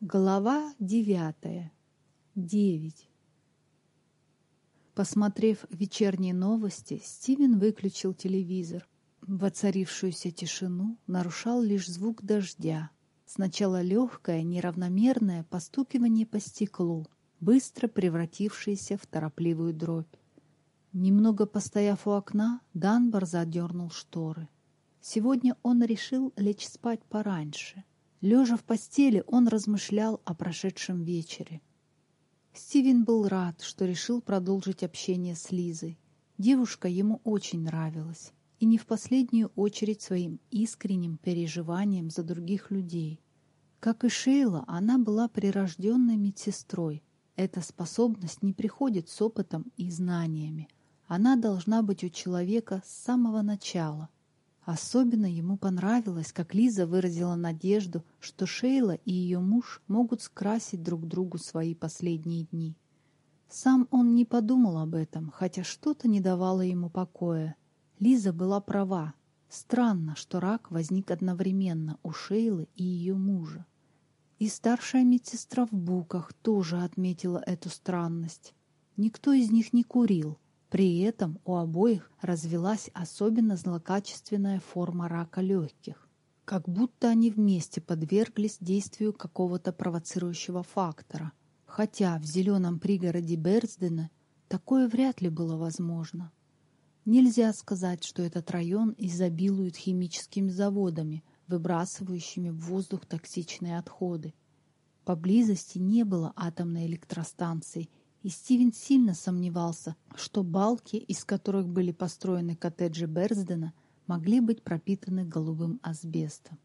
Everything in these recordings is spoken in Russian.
Глава девятая. Девять. Посмотрев вечерние новости, Стивен выключил телевизор. Воцарившуюся тишину нарушал лишь звук дождя. Сначала легкое, неравномерное постукивание по стеклу, быстро превратившееся в торопливую дробь. Немного постояв у окна, Данбар задернул шторы. Сегодня он решил лечь спать пораньше. Лежа в постели, он размышлял о прошедшем вечере. Стивен был рад, что решил продолжить общение с Лизой. Девушка ему очень нравилась, и не в последнюю очередь своим искренним переживанием за других людей. Как и Шейла, она была прирожденной медсестрой. Эта способность не приходит с опытом и знаниями. Она должна быть у человека с самого начала – Особенно ему понравилось, как Лиза выразила надежду, что Шейла и ее муж могут скрасить друг другу свои последние дни. Сам он не подумал об этом, хотя что-то не давало ему покоя. Лиза была права. Странно, что рак возник одновременно у Шейлы и ее мужа. И старшая медсестра в Буках тоже отметила эту странность. Никто из них не курил, при этом у обоих развелась особенно злокачественная форма рака легких, как будто они вместе подверглись действию какого-то провоцирующего фактора. Хотя в зеленом пригороде Берсдена такое вряд ли было возможно. Нельзя сказать, что этот район изобилует химическими заводами, выбрасывающими в воздух токсичные отходы. Поблизости не было атомной электростанции и Стивен сильно сомневался, что балки, из которых были построены коттеджи Берсдена, могли быть пропитаны голубым асбестом.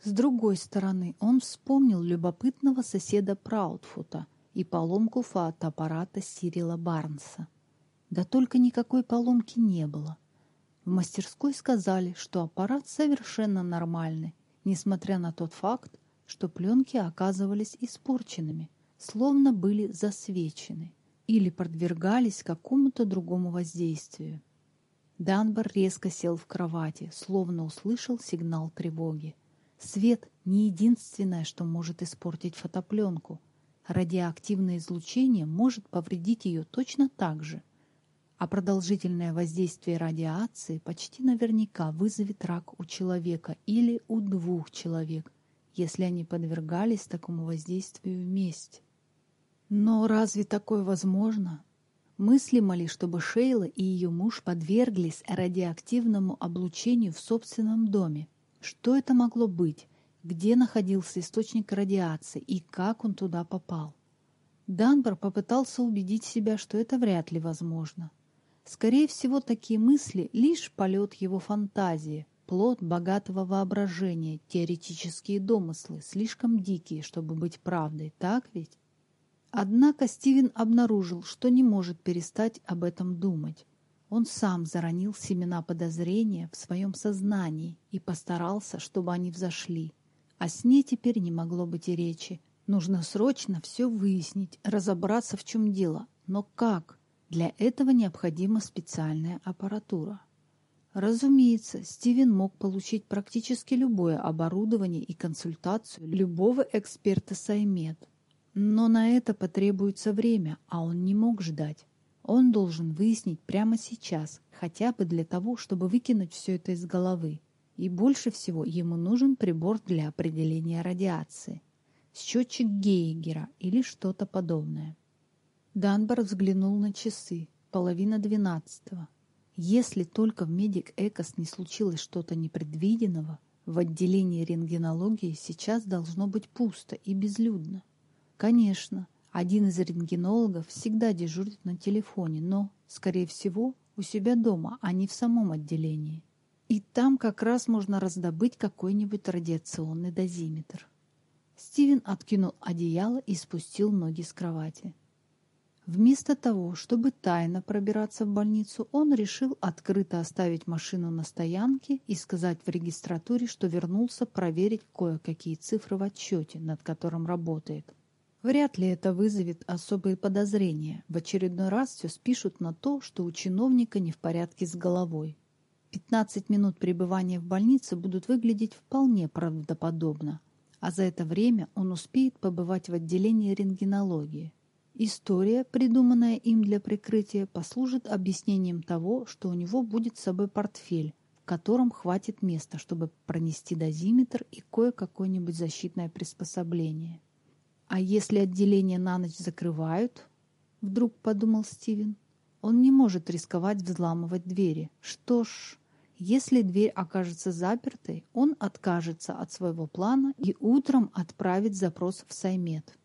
С другой стороны, он вспомнил любопытного соседа Праудфута и поломку фотоаппарата Сирила Барнса. Да только никакой поломки не было. В мастерской сказали, что аппарат совершенно нормальный, несмотря на тот факт, что пленки оказывались испорченными – словно были засвечены или подвергались какому-то другому воздействию. Данбар резко сел в кровати, словно услышал сигнал тревоги. Свет — не единственное, что может испортить фотопленку. Радиоактивное излучение может повредить ее точно так же. А продолжительное воздействие радиации почти наверняка вызовет рак у человека или у двух человек, если они подвергались такому воздействию вместе. Но разве такое возможно? Мыслимо ли, чтобы Шейла и ее муж подверглись радиоактивному облучению в собственном доме? Что это могло быть? Где находился источник радиации и как он туда попал? Данбар попытался убедить себя, что это вряд ли возможно. Скорее всего, такие мысли — лишь полет его фантазии, плод богатого воображения, теоретические домыслы, слишком дикие, чтобы быть правдой, так ведь? Однако Стивен обнаружил, что не может перестать об этом думать. Он сам заронил семена подозрения в своем сознании и постарался, чтобы они взошли. О сне теперь не могло быть и речи. Нужно срочно все выяснить, разобраться, в чем дело. Но как? Для этого необходима специальная аппаратура. Разумеется, Стивен мог получить практически любое оборудование и консультацию любого эксперта Саймед. Но на это потребуется время, а он не мог ждать. Он должен выяснить прямо сейчас, хотя бы для того, чтобы выкинуть все это из головы. И больше всего ему нужен прибор для определения радиации. Счетчик Гейгера или что-то подобное. Данбар взглянул на часы. Половина двенадцатого. Если только в Медик Экос не случилось что-то непредвиденного, в отделении рентгенологии сейчас должно быть пусто и безлюдно. Конечно, один из рентгенологов всегда дежурит на телефоне, но, скорее всего, у себя дома, а не в самом отделении. И там как раз можно раздобыть какой-нибудь радиационный дозиметр. Стивен откинул одеяло и спустил ноги с кровати. Вместо того, чтобы тайно пробираться в больницу, он решил открыто оставить машину на стоянке и сказать в регистратуре, что вернулся проверить кое-какие цифры в отчете, над которым работает. Вряд ли это вызовет особые подозрения. В очередной раз все спишут на то, что у чиновника не в порядке с головой. 15 минут пребывания в больнице будут выглядеть вполне правдоподобно. а за это время он успеет побывать в отделении рентгенологии. История, придуманная им для прикрытия, послужит объяснением того, что у него будет с собой портфель, в котором хватит места, чтобы пронести дозиметр и кое-какое-нибудь защитное приспособление. «А если отделение на ночь закрывают?» — вдруг подумал Стивен. «Он не может рисковать взламывать двери. Что ж, если дверь окажется запертой, он откажется от своего плана и утром отправит запрос в Саймет».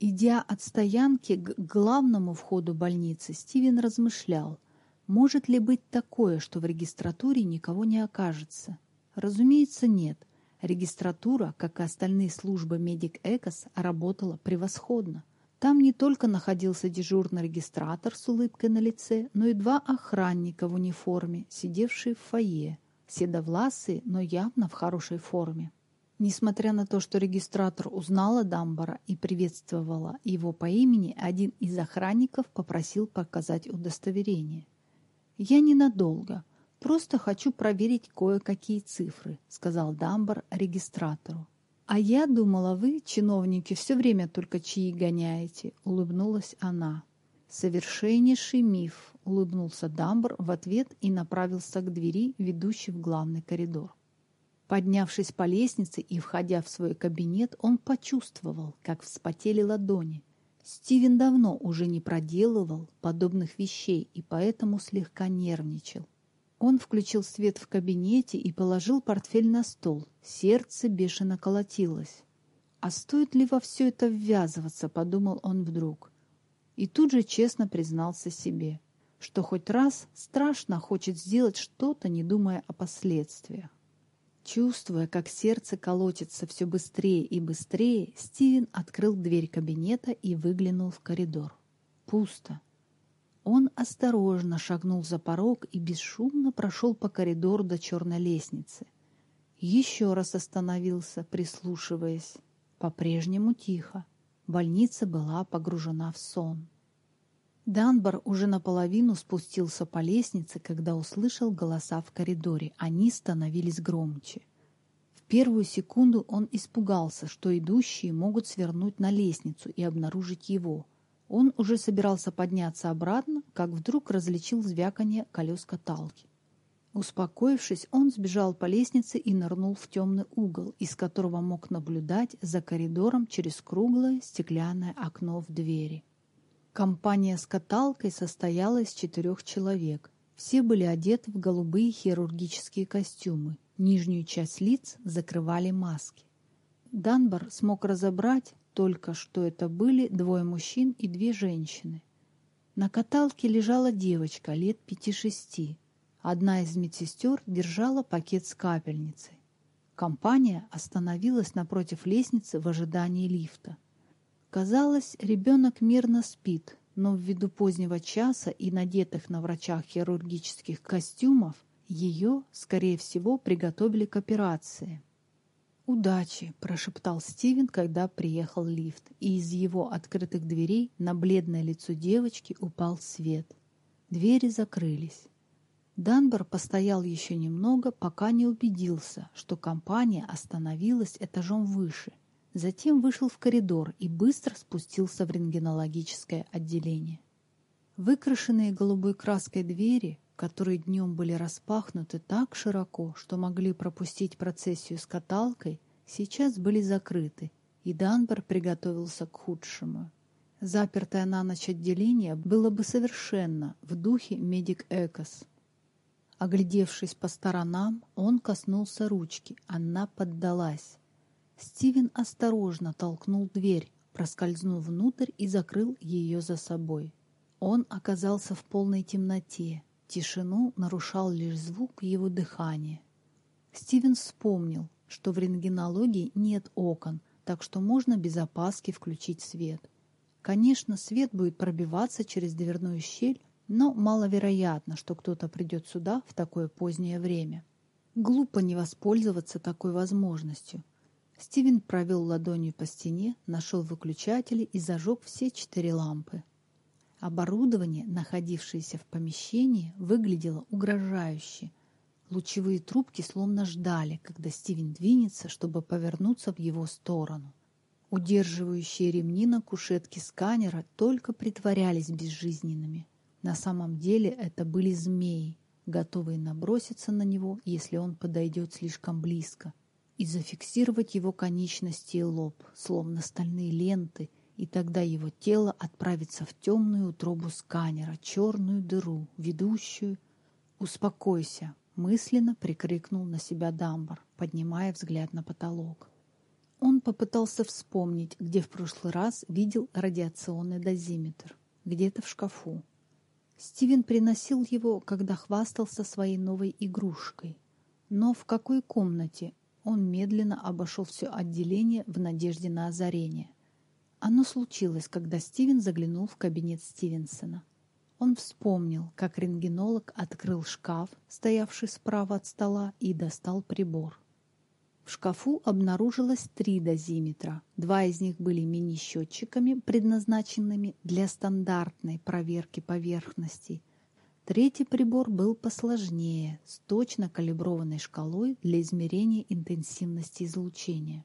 Идя от стоянки к главному входу больницы, Стивен размышлял, может ли быть такое, что в регистратуре никого не окажется. Разумеется, нет. Регистратура, как и остальные службы Медик Экос, работала превосходно. Там не только находился дежурный регистратор с улыбкой на лице, но и два охранника в униформе, сидевшие в фойе, седовласые, но явно в хорошей форме. Несмотря на то, что регистратор узнала Дамбара и приветствовала его по имени, один из охранников попросил показать удостоверение. «Я ненадолго, просто хочу проверить кое-какие цифры», сказал Дамбар регистратору. «А я думала, вы, чиновники, все время только чаи гоняете», улыбнулась она. «Совершеннейший миф», — улыбнулся Дамбар в ответ и направился к двери, ведущей в главный коридор. Поднявшись по лестнице и входя в свой кабинет, он почувствовал, как вспотели ладони. Стивен давно уже не проделывал подобных вещей и поэтому слегка нервничал. Он включил свет в кабинете и положил портфель на стол. Сердце бешено колотилось. «А стоит ли во все это ввязываться?» — подумал он вдруг. И тут же честно признался себе, что хоть раз страшно хочет сделать что-то, не думая о последствиях. Чувствуя, как сердце колотится все быстрее и быстрее, Стивен открыл дверь кабинета и выглянул в коридор. Пусто. Он осторожно шагнул за порог и бесшумно прошел по коридору до черной лестницы. Еще раз остановился, прислушиваясь. По-прежнему тихо. Больница была погружена в сон. Данбар уже наполовину спустился по лестнице, когда услышал голоса в коридоре. Они становились громче. В первую секунду он испугался, что идущие могут свернуть на лестницу и обнаружить его. Он уже собирался подняться обратно, как вдруг различил звяканье колес каталки. Успокоившись, он сбежал по лестнице и нырнул в темный угол, из которого мог наблюдать за коридором через круглое стеклянное окно в двери. Компания с каталкой состояла из четырех человек. Все были одеты в голубые хирургические костюмы. Нижнюю часть лиц закрывали маски. Данбар смог разобрать только, что это были двое мужчин и две женщины. На каталке лежала девочка лет пяти-шести. Одна из медсестер держала пакет с капельницей. Компания остановилась напротив лестницы в ожидании лифта. Казалось, ребенок мирно спит, но ввиду позднего часа и надетых на врачах хирургических костюмов ее, скорее всего, приготовили к операции. «Удачи!» – прошептал Стивен, когда приехал лифт, и из его открытых дверей на бледное лицо девочки упал свет. Двери закрылись. Данбар постоял еще немного, пока не убедился, что компания остановилась этажом выше, Затем вышел в коридор и быстро спустился в рентгенологическое отделение. Выкрашенные голубой краской двери, которые днем были распахнуты так широко, что могли пропустить процессию с каталкой, сейчас были закрыты, и Данбар приготовился к худшему. Запертое на ночь отделение было бы совершенно в духе Медик Экос. Оглядевшись по сторонам, он коснулся ручки, она поддалась. Стивен осторожно толкнул дверь, проскользнул внутрь и закрыл ее за собой. Он оказался в полной темноте. Тишину нарушал лишь звук его дыхания. Стивен вспомнил, что в рентгенологии нет окон, так что можно без опаски включить свет. Конечно, свет будет пробиваться через дверную щель, но маловероятно, что кто-то придет сюда в такое позднее время. Глупо не воспользоваться такой возможностью. Стивен провел ладонью по стене, нашел выключатели и зажег все четыре лампы. Оборудование, находившееся в помещении, выглядело угрожающе. Лучевые трубки словно ждали, когда Стивен двинется, чтобы повернуться в его сторону. Удерживающие ремни на кушетке сканера только притворялись безжизненными. На самом деле это были змеи, готовые наброситься на него, если он подойдет слишком близко, и зафиксировать его конечности и лоб, словно стальные ленты, и тогда его тело отправится в темную утробу сканера, черную дыру, ведущую... «Успокойся!» Мысленно прикрикнул на себя Дамбар, поднимая взгляд на потолок. Он попытался вспомнить, где в прошлый раз видел радиационный дозиметр. Где-то в шкафу. Стивен приносил его, когда хвастался своей новой игрушкой. Но в какой комнате он медленно обошел все отделение в надежде на озарение. Оно случилось, когда Стивен заглянул в кабинет Стивенсона. Он вспомнил, как рентгенолог открыл шкаф, стоявший справа от стола, и достал прибор. В шкафу обнаружилось три дозиметра. Два из них были мини-счетчиками, предназначенными для стандартной проверки поверхностей. Третий прибор был посложнее, с точно калиброванной шкалой для измерения интенсивности излучения.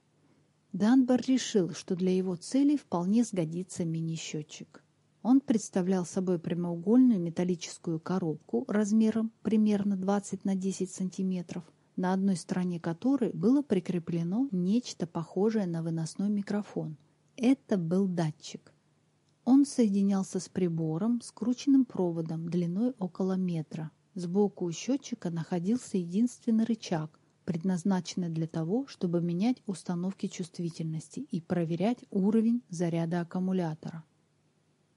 Данбар решил, что для его целей вполне сгодится мини-счетчик. Он представлял собой прямоугольную металлическую коробку размером примерно 20 на 10 сантиметров, на одной стороне которой было прикреплено нечто похожее на выносной микрофон. Это был датчик. Он соединялся с прибором, скрученным проводом длиной около метра. Сбоку у счетчика находился единственный рычаг, предназначенный для того, чтобы менять установки чувствительности и проверять уровень заряда аккумулятора.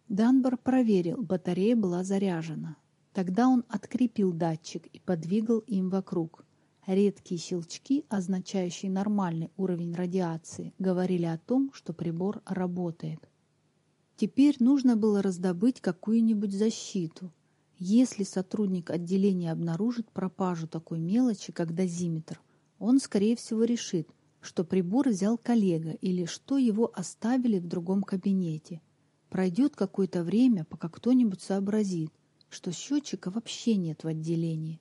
Данбар проверил, батарея была заряжена. Тогда он открепил датчик и подвигал им вокруг. Редкие щелчки, означающие нормальный уровень радиации, говорили о том, что прибор работает. Теперь нужно было раздобыть какую-нибудь защиту. Если сотрудник отделения обнаружит пропажу такой мелочи, как дозиметр, он, скорее всего, решит, что прибор взял коллега или что его оставили в другом кабинете – Пройдет какое-то время, пока кто-нибудь сообразит, что счетчика вообще нет в отделении.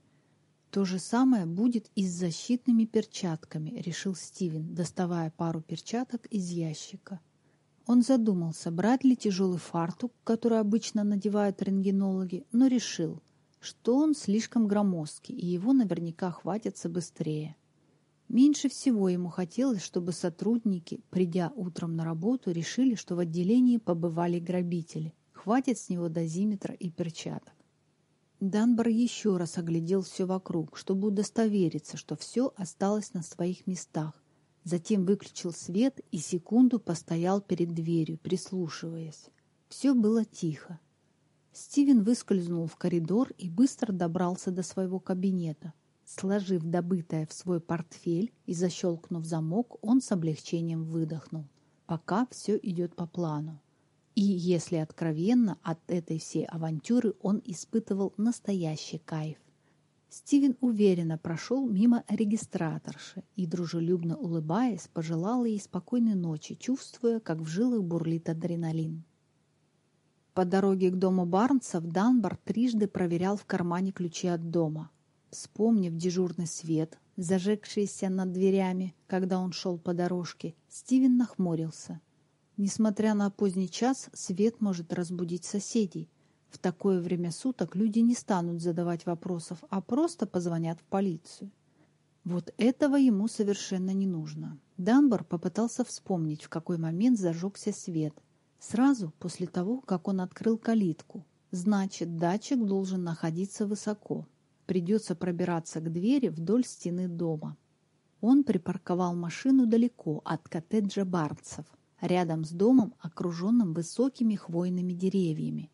То же самое будет и с защитными перчатками, решил Стивен, доставая пару перчаток из ящика. Он задумался, брать ли тяжелый фартук, который обычно надевают рентгенологи, но решил, что он слишком громоздкий, и его наверняка хватится быстрее. Меньше всего ему хотелось, чтобы сотрудники, придя утром на работу, решили, что в отделении побывали грабители. Хватит с него дозиметра и перчаток. Данбар еще раз оглядел все вокруг, чтобы удостовериться, что все осталось на своих местах. Затем выключил свет и секунду постоял перед дверью, прислушиваясь. Все было тихо. Стивен выскользнул в коридор и быстро добрался до своего кабинета. Сложив добытое в свой портфель и защелкнув замок, он с облегчением выдохнул. Пока все идет по плану. И, если откровенно, от этой всей авантюры он испытывал настоящий кайф. Стивен уверенно прошел мимо регистраторши и, дружелюбно улыбаясь, пожелал ей спокойной ночи, чувствуя, как в жилах бурлит адреналин. По дороге к дому Барнсов Данбар трижды проверял в кармане ключи от дома – Вспомнив дежурный свет, зажегшийся над дверями, когда он шел по дорожке, Стивен нахмурился. Несмотря на поздний час, свет может разбудить соседей. В такое время суток люди не станут задавать вопросов, а просто позвонят в полицию. Вот этого ему совершенно не нужно. Данбар попытался вспомнить, в какой момент зажегся свет. Сразу после того, как он открыл калитку. Значит, датчик должен находиться высоко, Придется пробираться к двери вдоль стены дома. Он припарковал машину далеко от коттеджа Барнсов, рядом с домом, окруженным высокими хвойными деревьями.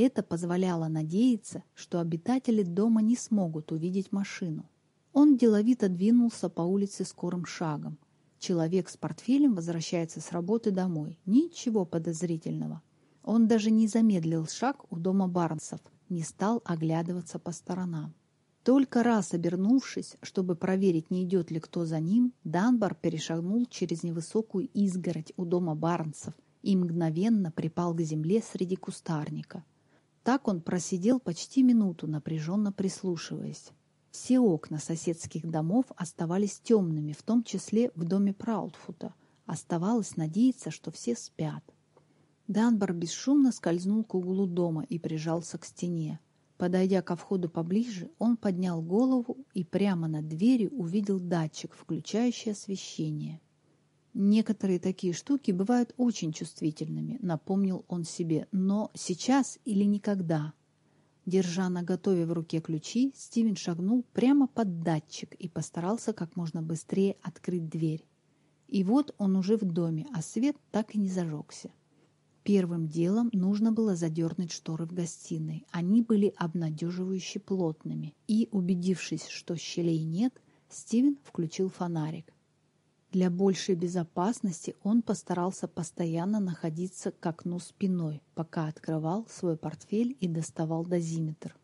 Это позволяло надеяться, что обитатели дома не смогут увидеть машину. Он деловито двинулся по улице скорым шагом. Человек с портфелем возвращается с работы домой. Ничего подозрительного. Он даже не замедлил шаг у дома Барнсов, не стал оглядываться по сторонам. Только раз обернувшись, чтобы проверить, не идет ли кто за ним, Данбар перешагнул через невысокую изгородь у дома Барнсов и мгновенно припал к земле среди кустарника. Так он просидел почти минуту, напряженно прислушиваясь. Все окна соседских домов оставались темными, в том числе в доме Праудфута. Оставалось надеяться, что все спят. Данбар бесшумно скользнул к углу дома и прижался к стене. Подойдя ко входу поближе, он поднял голову и прямо над дверью увидел датчик, включающий освещение. Некоторые такие штуки бывают очень чувствительными, напомнил он себе, но сейчас или никогда. Держа на готове в руке ключи, Стивен шагнул прямо под датчик и постарался как можно быстрее открыть дверь. И вот он уже в доме, а свет так и не зажегся. Первым делом нужно было задернуть шторы в гостиной. Они были обнадеживающе плотными. И, убедившись, что щелей нет, Стивен включил фонарик. Для большей безопасности он постарался постоянно находиться к окну спиной, пока открывал свой портфель и доставал дозиметр.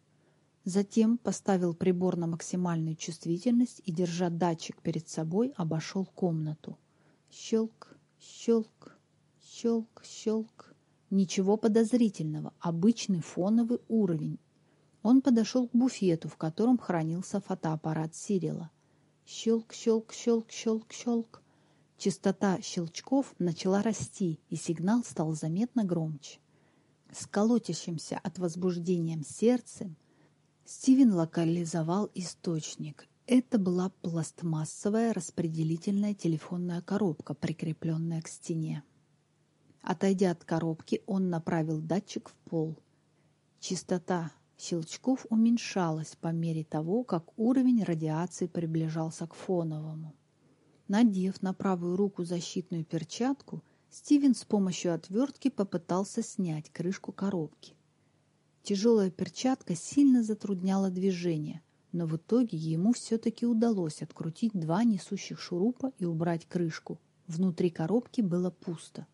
Затем поставил прибор на максимальную чувствительность и, держа датчик перед собой, обошел комнату. Щелк, щелк, щелк, щелк. Ничего подозрительного, обычный фоновый уровень. Он подошел к буфету, в котором хранился фотоаппарат Сирила. Щелк, щелк, щелк, щелк, щелк. Частота щелчков начала расти, и сигнал стал заметно громче. С колотящимся от возбуждением сердцем Стивен локализовал источник. Это была пластмассовая распределительная телефонная коробка, прикрепленная к стене. Отойдя от коробки, он направил датчик в пол. Частота щелчков уменьшалась по мере того, как уровень радиации приближался к фоновому. Надев на правую руку защитную перчатку, Стивен с помощью отвертки попытался снять крышку коробки. Тяжелая перчатка сильно затрудняла движение, но в итоге ему все-таки удалось открутить два несущих шурупа и убрать крышку. Внутри коробки было пусто.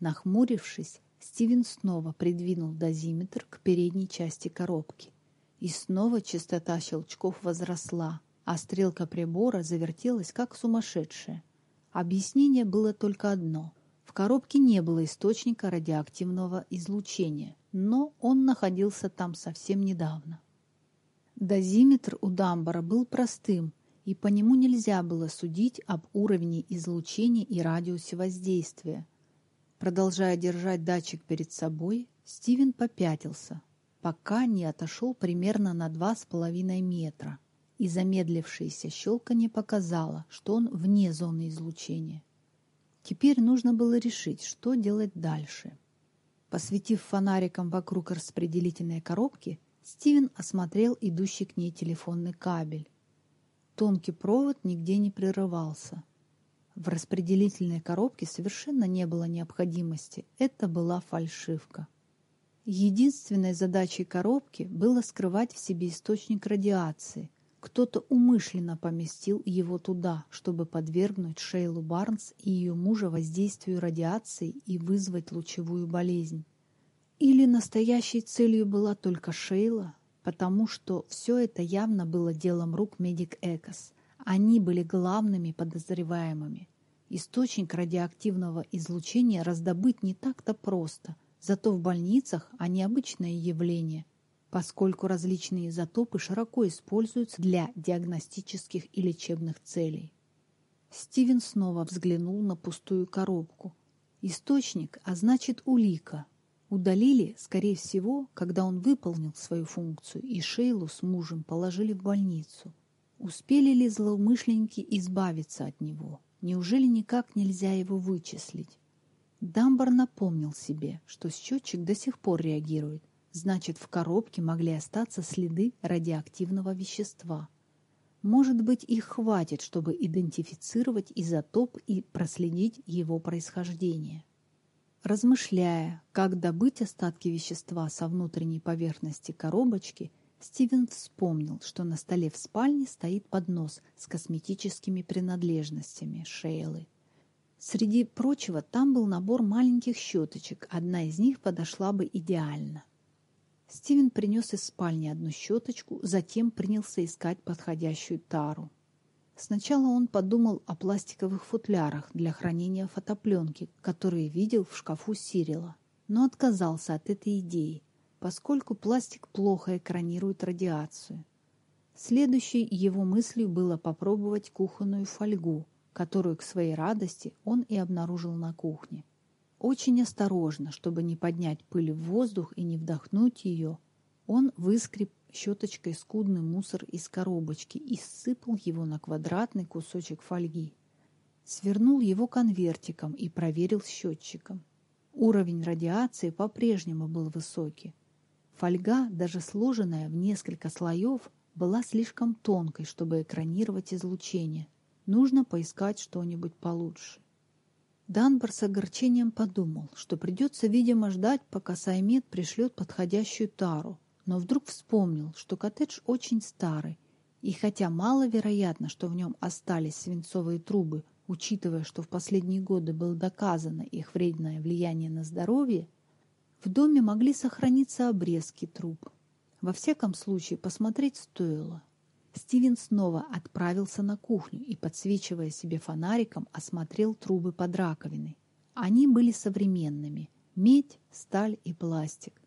Нахмурившись, Стивен снова придвинул дозиметр к передней части коробки. И снова частота щелчков возросла, а стрелка прибора завертелась как сумасшедшая. Объяснение было только одно. В коробке не было источника радиоактивного излучения, но он находился там совсем недавно. Дозиметр у Дамбара был простым, и по нему нельзя было судить об уровне излучения и радиусе воздействия – Продолжая держать датчик перед собой, Стивен попятился, пока не отошел примерно на два с половиной метра, и замедлившееся щелканье показало, что он вне зоны излучения. Теперь нужно было решить, что делать дальше. Посветив фонариком вокруг распределительной коробки, Стивен осмотрел идущий к ней телефонный кабель. Тонкий провод нигде не прерывался, в распределительной коробке совершенно не было необходимости. Это была фальшивка. Единственной задачей коробки было скрывать в себе источник радиации. Кто-то умышленно поместил его туда, чтобы подвергнуть Шейлу Барнс и ее мужа воздействию радиации и вызвать лучевую болезнь. Или настоящей целью была только Шейла, потому что все это явно было делом рук Медик Экос – они были главными подозреваемыми. Источник радиоактивного излучения раздобыть не так-то просто, зато в больницах они обычное явление, поскольку различные изотопы широко используются для диагностических и лечебных целей. Стивен снова взглянул на пустую коробку. Источник, а значит улика. Удалили, скорее всего, когда он выполнил свою функцию, и Шейлу с мужем положили в больницу. Успели ли злоумышленники избавиться от него? Неужели никак нельзя его вычислить? Дамбар напомнил себе, что счетчик до сих пор реагирует. Значит, в коробке могли остаться следы радиоактивного вещества. Может быть, их хватит, чтобы идентифицировать изотоп и проследить его происхождение. Размышляя, как добыть остатки вещества со внутренней поверхности коробочки, Стивен вспомнил, что на столе в спальне стоит поднос с косметическими принадлежностями Шейлы. Среди прочего там был набор маленьких щеточек, одна из них подошла бы идеально. Стивен принес из спальни одну щеточку, затем принялся искать подходящую тару. Сначала он подумал о пластиковых футлярах для хранения фотопленки, которые видел в шкафу Сирила, но отказался от этой идеи поскольку пластик плохо экранирует радиацию. Следующей его мыслью было попробовать кухонную фольгу, которую к своей радости он и обнаружил на кухне. Очень осторожно, чтобы не поднять пыль в воздух и не вдохнуть ее, он выскреб щеточкой скудный мусор из коробочки и сыпал его на квадратный кусочек фольги. Свернул его конвертиком и проверил счетчиком. Уровень радиации по-прежнему был высокий. Фольга, даже сложенная в несколько слоев, была слишком тонкой, чтобы экранировать излучение. Нужно поискать что-нибудь получше. Данбар с огорчением подумал, что придется, видимо, ждать, пока Саймет пришлет подходящую тару, но вдруг вспомнил, что коттедж очень старый, и хотя маловероятно, что в нем остались свинцовые трубы, учитывая, что в последние годы было доказано их вредное влияние на здоровье, в доме могли сохраниться обрезки труб. Во всяком случае, посмотреть стоило. Стивен снова отправился на кухню и, подсвечивая себе фонариком, осмотрел трубы под раковиной. Они были современными – медь, сталь и пластик.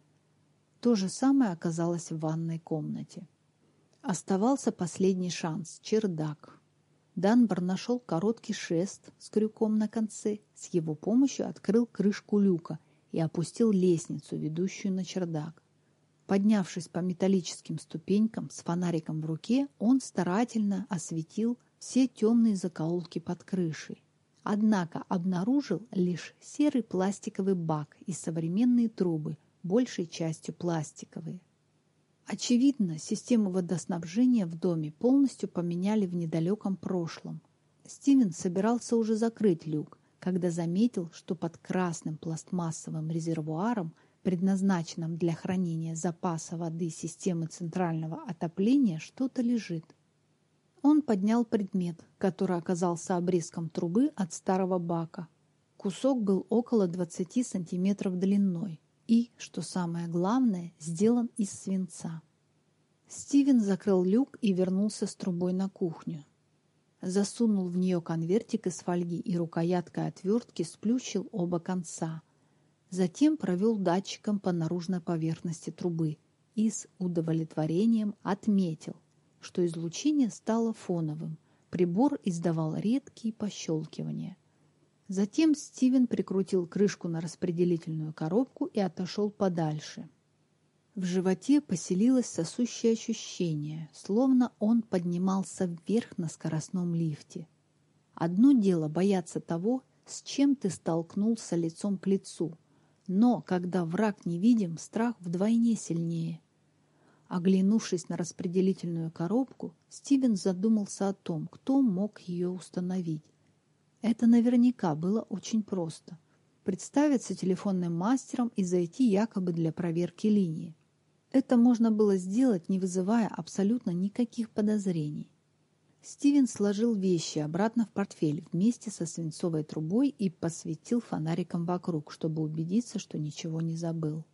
То же самое оказалось в ванной комнате. Оставался последний шанс – чердак. Данбар нашел короткий шест с крюком на конце, с его помощью открыл крышку люка и опустил лестницу, ведущую на чердак. Поднявшись по металлическим ступенькам с фонариком в руке, он старательно осветил все темные закоулки под крышей. Однако обнаружил лишь серый пластиковый бак и современные трубы, большей частью пластиковые. Очевидно, систему водоснабжения в доме полностью поменяли в недалеком прошлом. Стивен собирался уже закрыть люк, когда заметил, что под красным пластмассовым резервуаром предназначенном для хранения запаса воды системы центрального отопления, что-то лежит. Он поднял предмет, который оказался обрезком трубы от старого бака. Кусок был около 20 сантиметров длиной и, что самое главное, сделан из свинца. Стивен закрыл люк и вернулся с трубой на кухню. Засунул в нее конвертик из фольги и рукояткой отвертки сплющил оба конца – Затем провел датчиком по наружной поверхности трубы и с удовлетворением отметил, что излучение стало фоновым. Прибор издавал редкие пощелкивания. Затем Стивен прикрутил крышку на распределительную коробку и отошел подальше. В животе поселилось сосущее ощущение, словно он поднимался вверх на скоростном лифте. Одно дело бояться того, с чем ты столкнулся лицом к лицу, но когда враг невидим, страх вдвойне сильнее. Оглянувшись на распределительную коробку, Стивен задумался о том, кто мог ее установить. Это наверняка было очень просто. Представиться телефонным мастером и зайти якобы для проверки линии. Это можно было сделать, не вызывая абсолютно никаких подозрений. Стивен сложил вещи обратно в портфель вместе со свинцовой трубой и посветил фонариком вокруг, чтобы убедиться, что ничего не забыл.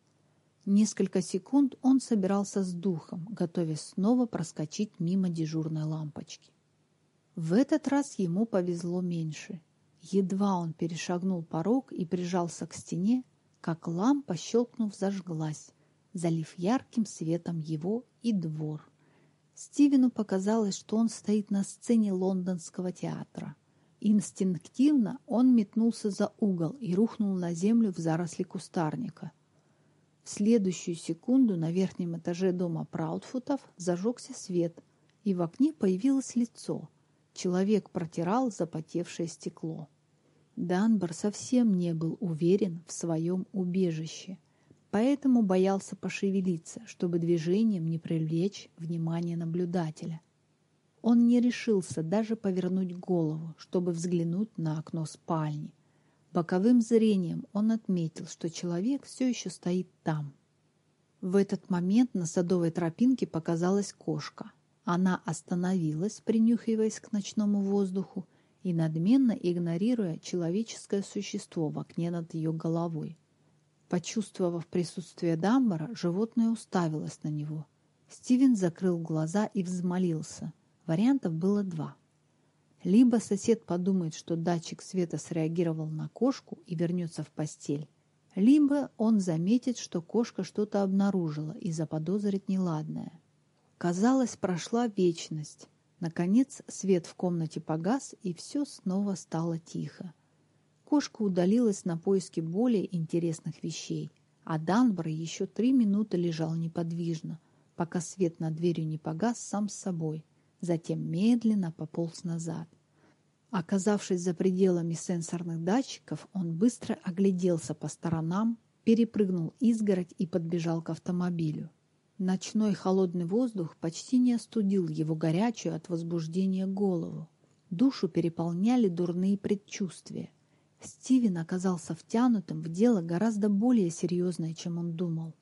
Несколько секунд он собирался с духом, готовясь снова проскочить мимо дежурной лампочки. В этот раз ему повезло меньше. Едва он перешагнул порог и прижался к стене, как лампа, щелкнув, зажглась, залив ярким светом его и двор. Стивену показалось, что он стоит на сцене лондонского театра. Инстинктивно он метнулся за угол и рухнул на землю в заросли кустарника. В следующую секунду на верхнем этаже дома Праудфутов зажегся свет, и в окне появилось лицо. Человек протирал запотевшее стекло. Данбар совсем не был уверен в своем убежище поэтому боялся пошевелиться, чтобы движением не привлечь внимание наблюдателя. Он не решился даже повернуть голову, чтобы взглянуть на окно спальни. Боковым зрением он отметил, что человек все еще стоит там. В этот момент на садовой тропинке показалась кошка. Она остановилась, принюхиваясь к ночному воздуху и надменно игнорируя человеческое существо в окне над ее головой. Почувствовав присутствие Дамбара, животное уставилось на него. Стивен закрыл глаза и взмолился. Вариантов было два. Либо сосед подумает, что датчик света среагировал на кошку и вернется в постель, либо он заметит, что кошка что-то обнаружила и заподозрит неладное. Казалось, прошла вечность. Наконец свет в комнате погас, и все снова стало тихо. Кошка удалилась на поиски более интересных вещей, а Данбор еще три минуты лежал неподвижно, пока свет над дверью не погас сам с собой, затем медленно пополз назад. Оказавшись за пределами сенсорных датчиков, он быстро огляделся по сторонам, перепрыгнул изгородь и подбежал к автомобилю. Ночной холодный воздух почти не остудил его горячую от возбуждения голову. Душу переполняли дурные предчувствия. Стивен оказался втянутым в дело гораздо более серьезное, чем он думал.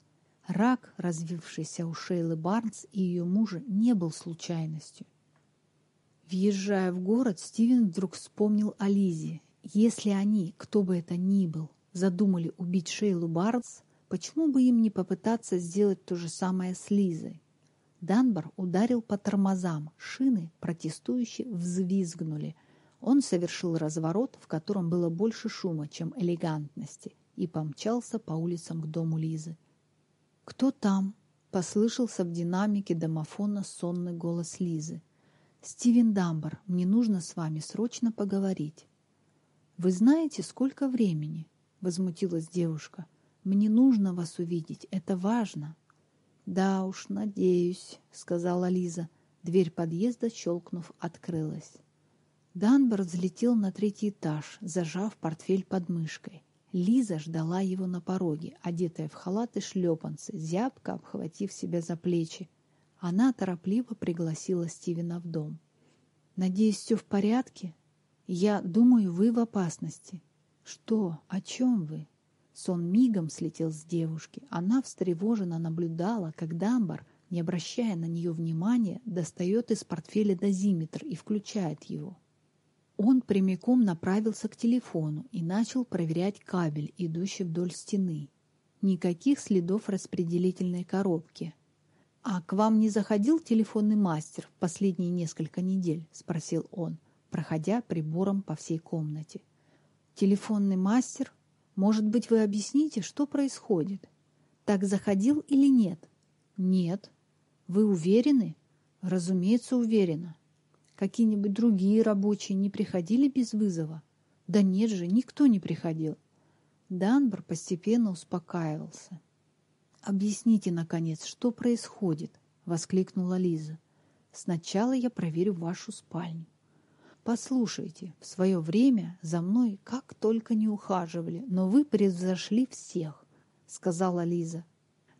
Рак, развившийся у Шейлы Барнс и ее мужа, не был случайностью. Въезжая в город, Стивен вдруг вспомнил о Лизе. Если они, кто бы это ни был, задумали убить Шейлу Барнс, Почему бы им не попытаться сделать то же самое с Лизой? Данбар ударил по тормозам, шины протестующие взвизгнули. Он совершил разворот, в котором было больше шума, чем элегантности, и помчался по улицам к дому Лизы. «Кто там?» — послышался в динамике домофона сонный голос Лизы. «Стивен Дамбар, мне нужно с вами срочно поговорить». «Вы знаете, сколько времени?» — возмутилась девушка. Мне нужно вас увидеть, это важно». «Да уж, надеюсь», — сказала Лиза. Дверь подъезда, щелкнув, открылась. Данбер взлетел на третий этаж, зажав портфель под мышкой. Лиза ждала его на пороге, одетая в халат и шлепанцы, зябко обхватив себя за плечи. Она торопливо пригласила Стивена в дом. «Надеюсь, все в порядке? Я думаю, вы в опасности». «Что? О чем вы?» Сон мигом слетел с девушки. Она встревоженно наблюдала, как Дамбар, не обращая на нее внимания, достает из портфеля дозиметр и включает его. Он прямиком направился к телефону и начал проверять кабель, идущий вдоль стены. Никаких следов распределительной коробки. «А к вам не заходил телефонный мастер в последние несколько недель?» – спросил он, проходя прибором по всей комнате. «Телефонный мастер?» Может быть, вы объясните, что происходит? Так заходил или нет? Нет. Вы уверены? Разумеется, уверена. Какие-нибудь другие рабочие не приходили без вызова? Да нет же, никто не приходил. Данбр постепенно успокаивался. «Объясните, наконец, что происходит?» — воскликнула Лиза. «Сначала я проверю вашу спальню. Послушайте, в свое время за мной как только не ухаживали, но вы превзошли всех, сказала Лиза.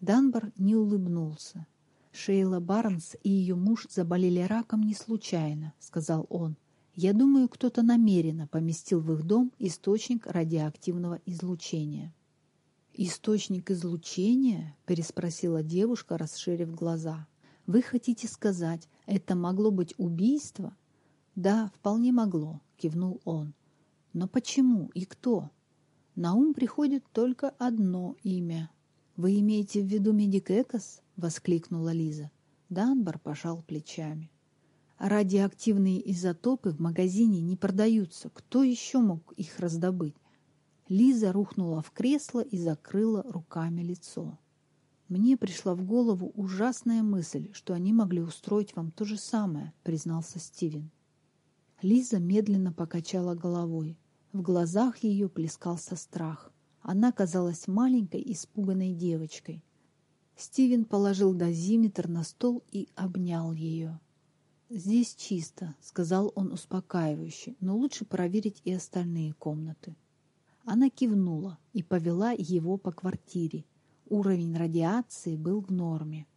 Данбар не улыбнулся. Шейла Барнс и ее муж заболели раком не случайно, сказал он. Я думаю, кто-то намеренно поместил в их дом источник радиоактивного излучения. «Источник излучения?» – переспросила девушка, расширив глаза. «Вы хотите сказать, это могло быть убийство?» «Да, вполне могло», — кивнул он. «Но почему и кто?» На ум приходит только одно имя. «Вы имеете в виду Медик Экос?» — воскликнула Лиза. Данбар пожал плечами. «Радиоактивные изотопы в магазине не продаются. Кто еще мог их раздобыть?» Лиза рухнула в кресло и закрыла руками лицо. «Мне пришла в голову ужасная мысль, что они могли устроить вам то же самое», — признался Стивен. Лиза медленно покачала головой. В глазах ее плескался страх. Она казалась маленькой, испуганной девочкой. Стивен положил дозиметр на стол и обнял ее. «Здесь чисто», — сказал он успокаивающе, «но лучше проверить и остальные комнаты». Она кивнула и повела его по квартире. Уровень радиации был в норме.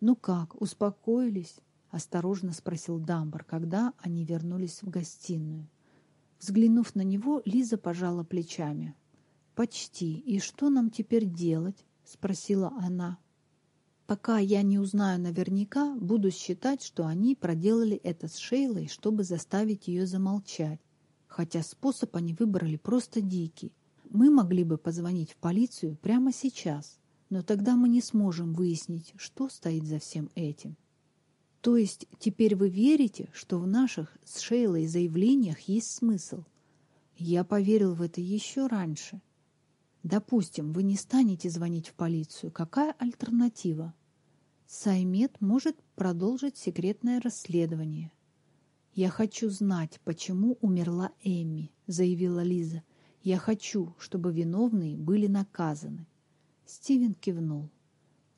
«Ну как, успокоились?» — осторожно спросил Дамбар, когда они вернулись в гостиную. Взглянув на него, Лиза пожала плечами. «Почти. И что нам теперь делать?» — спросила она. «Пока я не узнаю наверняка, буду считать, что они проделали это с Шейлой, чтобы заставить ее замолчать. Хотя способ они выбрали просто дикий. Мы могли бы позвонить в полицию прямо сейчас, но тогда мы не сможем выяснить, что стоит за всем этим. То есть теперь вы верите, что в наших с Шейлой заявлениях есть смысл? Я поверил в это еще раньше. Допустим, вы не станете звонить в полицию. Какая альтернатива? Саймет может продолжить секретное расследование. «Я хочу знать, почему умерла Эмми», — заявила Лиза. «Я хочу, чтобы виновные были наказаны». Стивен кивнул.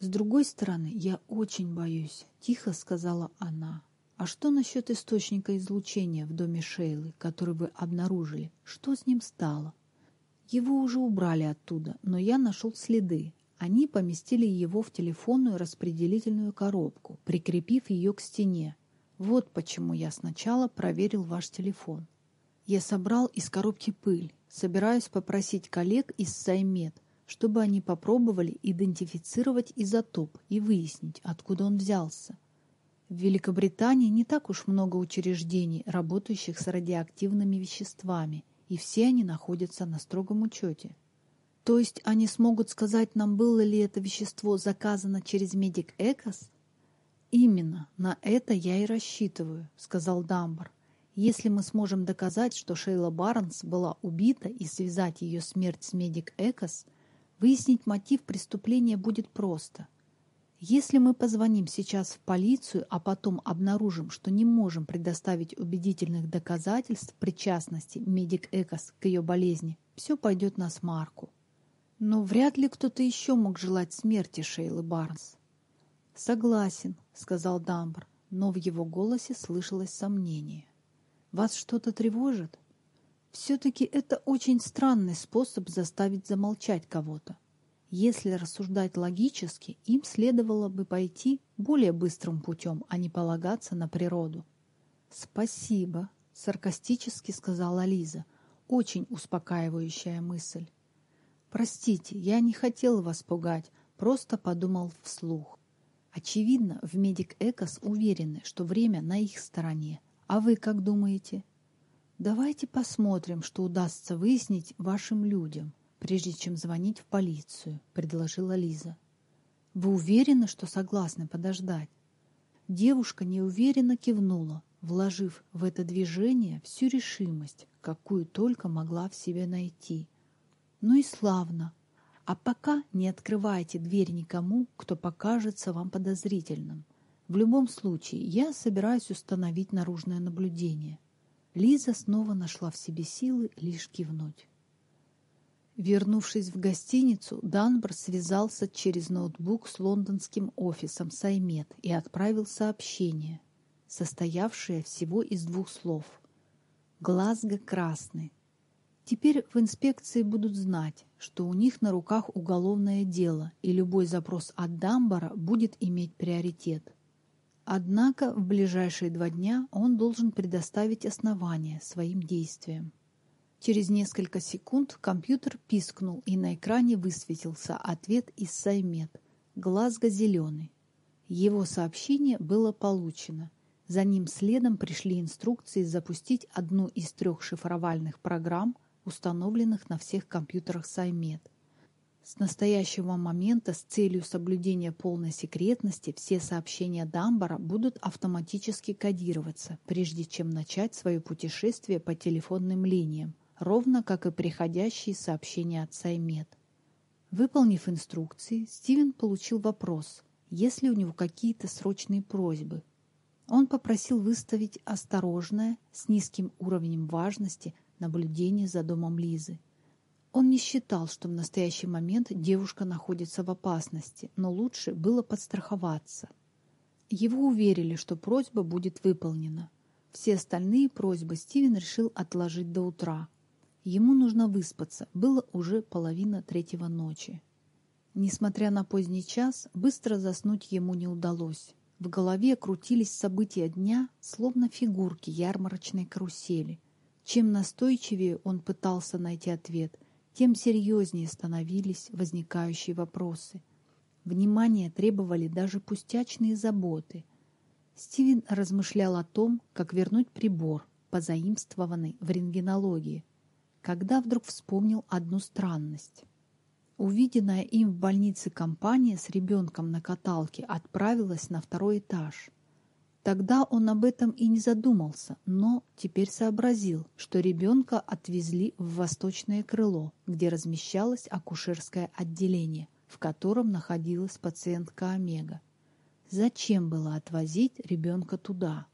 «С другой стороны, я очень боюсь», — тихо сказала она. «А что насчет источника излучения в доме Шейлы, который вы обнаружили? Что с ним стало?» «Его уже убрали оттуда, но я нашел следы. Они поместили его в телефонную распределительную коробку, прикрепив ее к стене. Вот почему я сначала проверил ваш телефон. Я собрал из коробки пыль. Собираюсь попросить коллег из Саймед, чтобы они попробовали идентифицировать изотоп и выяснить, откуда он взялся. В Великобритании не так уж много учреждений, работающих с радиоактивными веществами, и все они находятся на строгом учете. То есть они смогут сказать нам, было ли это вещество заказано через Медик Экос? «Именно на это я и рассчитываю», — сказал Дамбар. «Если мы сможем доказать, что Шейла Барнс была убита и связать ее смерть с Медик Экос, выяснить мотив преступления будет просто. Если мы позвоним сейчас в полицию, а потом обнаружим, что не можем предоставить убедительных доказательств причастности Медик Экос к ее болезни, все пойдет на смарку. Но вряд ли кто-то еще мог желать смерти Шейлы Барнс. «Согласен», — сказал Дамбр, но в его голосе слышалось сомнение. «Вас что-то тревожит?» «Все-таки это очень странный способ заставить замолчать кого-то. Если рассуждать логически, им следовало бы пойти более быстрым путем, а не полагаться на природу». «Спасибо», — саркастически сказала Лиза. «Очень успокаивающая мысль». «Простите, я не хотел вас пугать, просто подумал вслух. Очевидно, в Медик Экос уверены, что время на их стороне. А вы как думаете? Давайте посмотрим, что удастся выяснить вашим людям, прежде чем звонить в полицию, предложила Лиза. Вы уверены, что согласны подождать? Девушка неуверенно кивнула, вложив в это движение всю решимость, какую только могла в себе найти. Ну и славно, а пока не открывайте дверь никому, кто покажется вам подозрительным. В любом случае, я собираюсь установить наружное наблюдение. Лиза снова нашла в себе силы лишь кивнуть. Вернувшись в гостиницу, Данбр связался через ноутбук с лондонским офисом Саймет и отправил сообщение, состоявшее всего из двух слов. «Глазго красный. Теперь в инспекции будут знать, что у них на руках уголовное дело, и любой запрос от Дамбара будет иметь приоритет. Однако в ближайшие два дня он должен предоставить основания своим действиям. Через несколько секунд компьютер пискнул, и на экране высветился ответ из Саймет. Глазго зеленый. Его сообщение было получено. За ним следом пришли инструкции запустить одну из трех шифровальных программ – установленных на всех компьютерах Саймед. С настоящего момента с целью соблюдения полной секретности все сообщения Дамбара будут автоматически кодироваться, прежде чем начать свое путешествие по телефонным линиям, ровно как и приходящие сообщения от Саймед. Выполнив инструкции, Стивен получил вопрос, есть ли у него какие-то срочные просьбы. Он попросил выставить осторожное, с низким уровнем важности, наблюдение за домом Лизы. Он не считал, что в настоящий момент девушка находится в опасности, но лучше было подстраховаться. Его уверили, что просьба будет выполнена. Все остальные просьбы Стивен решил отложить до утра. Ему нужно выспаться, было уже половина третьего ночи. Несмотря на поздний час, быстро заснуть ему не удалось. В голове крутились события дня, словно фигурки ярмарочной карусели – чем настойчивее он пытался найти ответ, тем серьезнее становились возникающие вопросы. Внимание требовали даже пустячные заботы. Стивен размышлял о том, как вернуть прибор, позаимствованный в рентгенологии, когда вдруг вспомнил одну странность. Увиденная им в больнице компания с ребенком на каталке отправилась на второй этаж – Тогда он об этом и не задумался, но теперь сообразил, что ребенка отвезли в восточное крыло, где размещалось акушерское отделение, в котором находилась пациентка Омега. зачем было отвозить ребенка туда.